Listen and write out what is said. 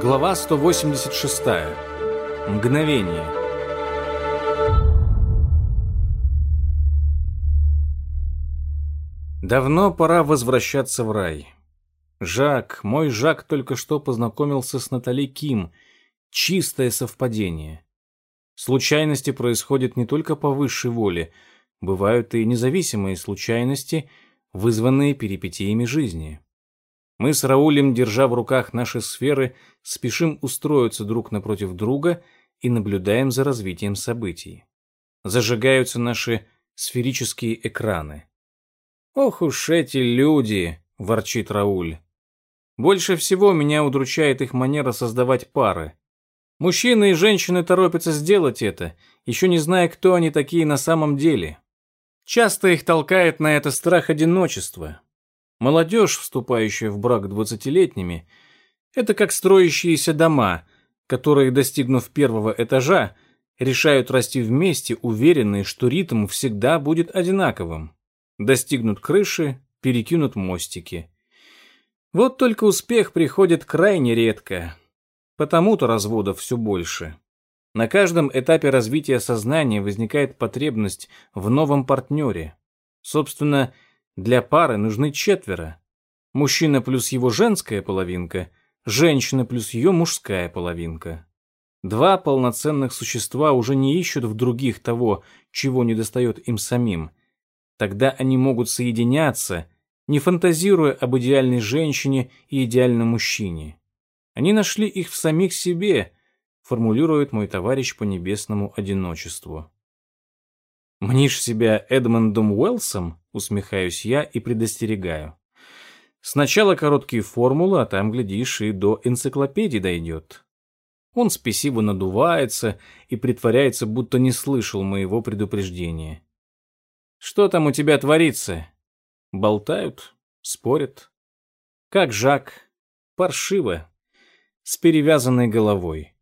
Глава 186. Мгновение. Давно пора возвращаться в рай. Жак, мой Жак только что познакомился с Натали Ким. Чистое совпадение. Случайности происходят не только по высшей воле, бывают и независимые случайности, вызванные перипетиями жизни. Мы с Раулем, держа в руках наши сферы, спешим устроиться друг напротив друга и наблюдаем за развитием событий. Зажигаются наши сферические экраны. «Ох уж эти люди!» — ворчит Рауль. «Больше всего меня удручает их манера создавать пары. Мужчины и женщины торопятся сделать это, еще не зная, кто они такие на самом деле. Часто их толкает на это страх одиночества. Молодежь, вступающая в брак двадцатилетними, это как строящиеся дома, которые, достигнув первого этажа, решают расти вместе, уверенные, что ритм всегда будет одинаковым. Достигнут крыши, перекинут мостики. Вот только успех приходит крайне редко, Потому-то разводов все больше. На каждом этапе развития сознания возникает потребность в новом партнере. Собственно, для пары нужны четверо. Мужчина плюс его женская половинка, женщина плюс ее мужская половинка. Два полноценных существа уже не ищут в других того, чего недостает им самим. Тогда они могут соединяться, не фантазируя об идеальной женщине и идеальном мужчине. Они нашли их в самих себе, формулирует мой товарищ по небесному одиночеству. Мнишь себя Эдмондом Уэллсом? Усмехаюсь я и предостерегаю. Сначала короткие формулы, а там, глядишь, и до энциклопедии дойдет. Он спесиво надувается и притворяется, будто не слышал моего предупреждения. Что там у тебя творится? Болтают, спорят. Как Жак. Паршиво с перевязанной головой.